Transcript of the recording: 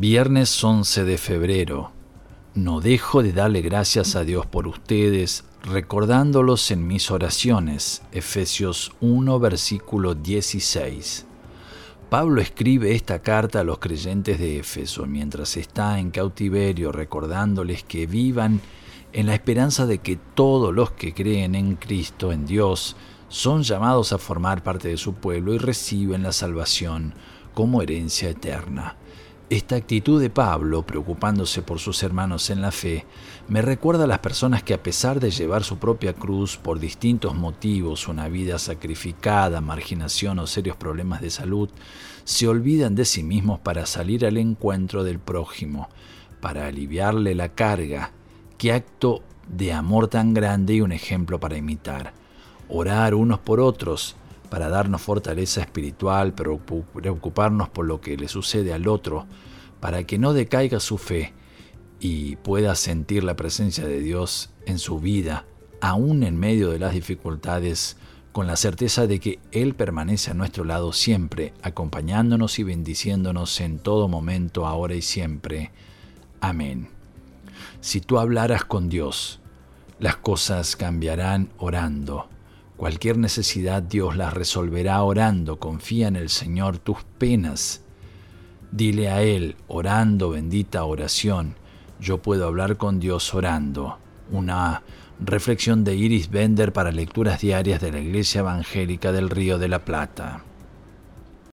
Viernes 11 de febrero. No dejo de darle gracias a Dios por ustedes, recordándolos en mis oraciones. Efesios 1, versículo 16. Pablo escribe esta carta a los creyentes de Éfeso mientras está en cautiverio, recordándoles que vivan en la esperanza de que todos los que creen en Cristo, en Dios, son llamados a formar parte de su pueblo y reciben la salvación como herencia eterna. Esta actitud de Pablo, preocupándose por sus hermanos en la fe, me recuerda a las personas que a pesar de llevar su propia cruz por distintos motivos, una vida sacrificada, marginación o serios problemas de salud, se olvidan de sí mismos para salir al encuentro del prójimo, para aliviarle la carga. Qué acto de amor tan grande y un ejemplo para imitar. Orar unos por otros, para darnos fortaleza espiritual, preocuparnos por lo que le sucede al otro, para que no decaiga su fe y pueda sentir la presencia de Dios en su vida, aún en medio de las dificultades, con la certeza de que Él permanece a nuestro lado siempre, acompañándonos y bendiciéndonos en todo momento, ahora y siempre. Amén. Si tú hablaras con Dios, las cosas cambiarán orando. Cualquier necesidad Dios la resolverá orando. Confía en el Señor tus penas. Dile a Él, orando, bendita oración. Yo puedo hablar con Dios orando. Una reflexión de Iris Bender para lecturas diarias de la Iglesia Evangélica del Río de la Plata.